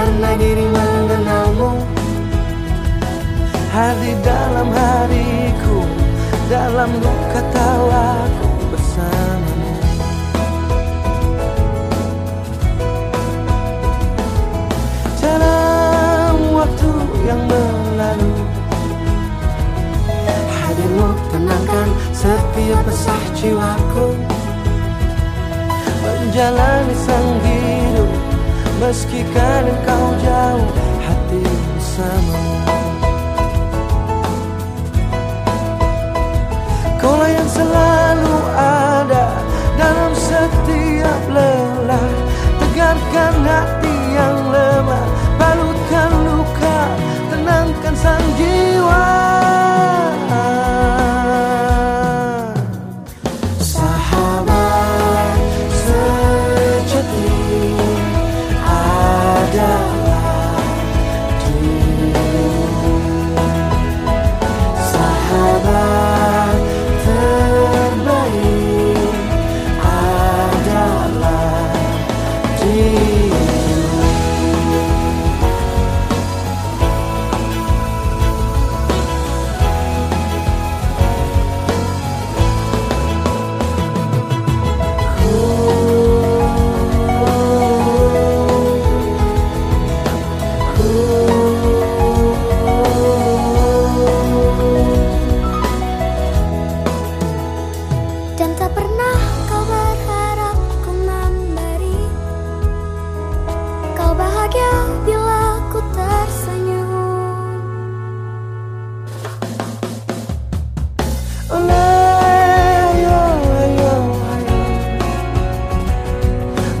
Karena diri mengenalmu. Hadir dalam hariku Dalam luka tawaku bersamamu. Dalam waktu yang berlalu Hadirmu tenangkan setiap pesah jiwaku. Menjalani sang Meski kadang kau jauh hati bersamamu. Kaulah yang selalu ada dalam setiap lelah. Tegarkan hati yang lemah Balutkan luka, tenangkan sang jiwa Dan tak pernah kau berharap ku memberi. Kau bahagia bila ku tersenyum. Ayo, ayo, ayo.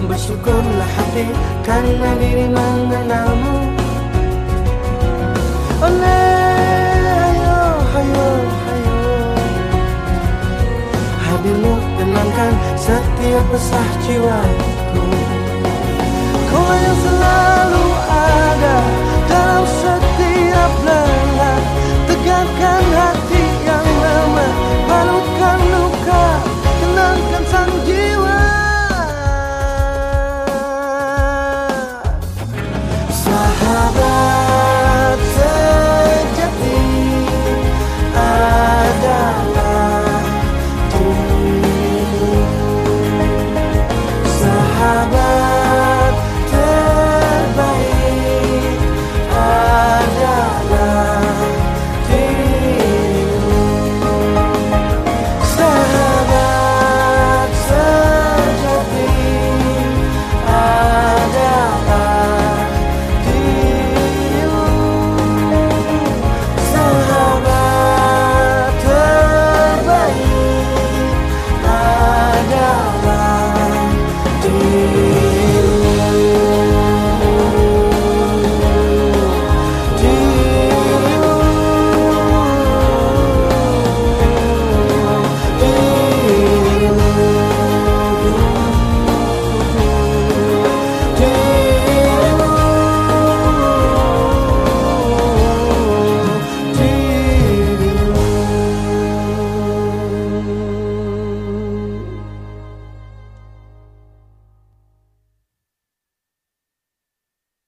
Bersyukurlah hati karena diri mengenalmu. Ayo, setiap pesah jiwaku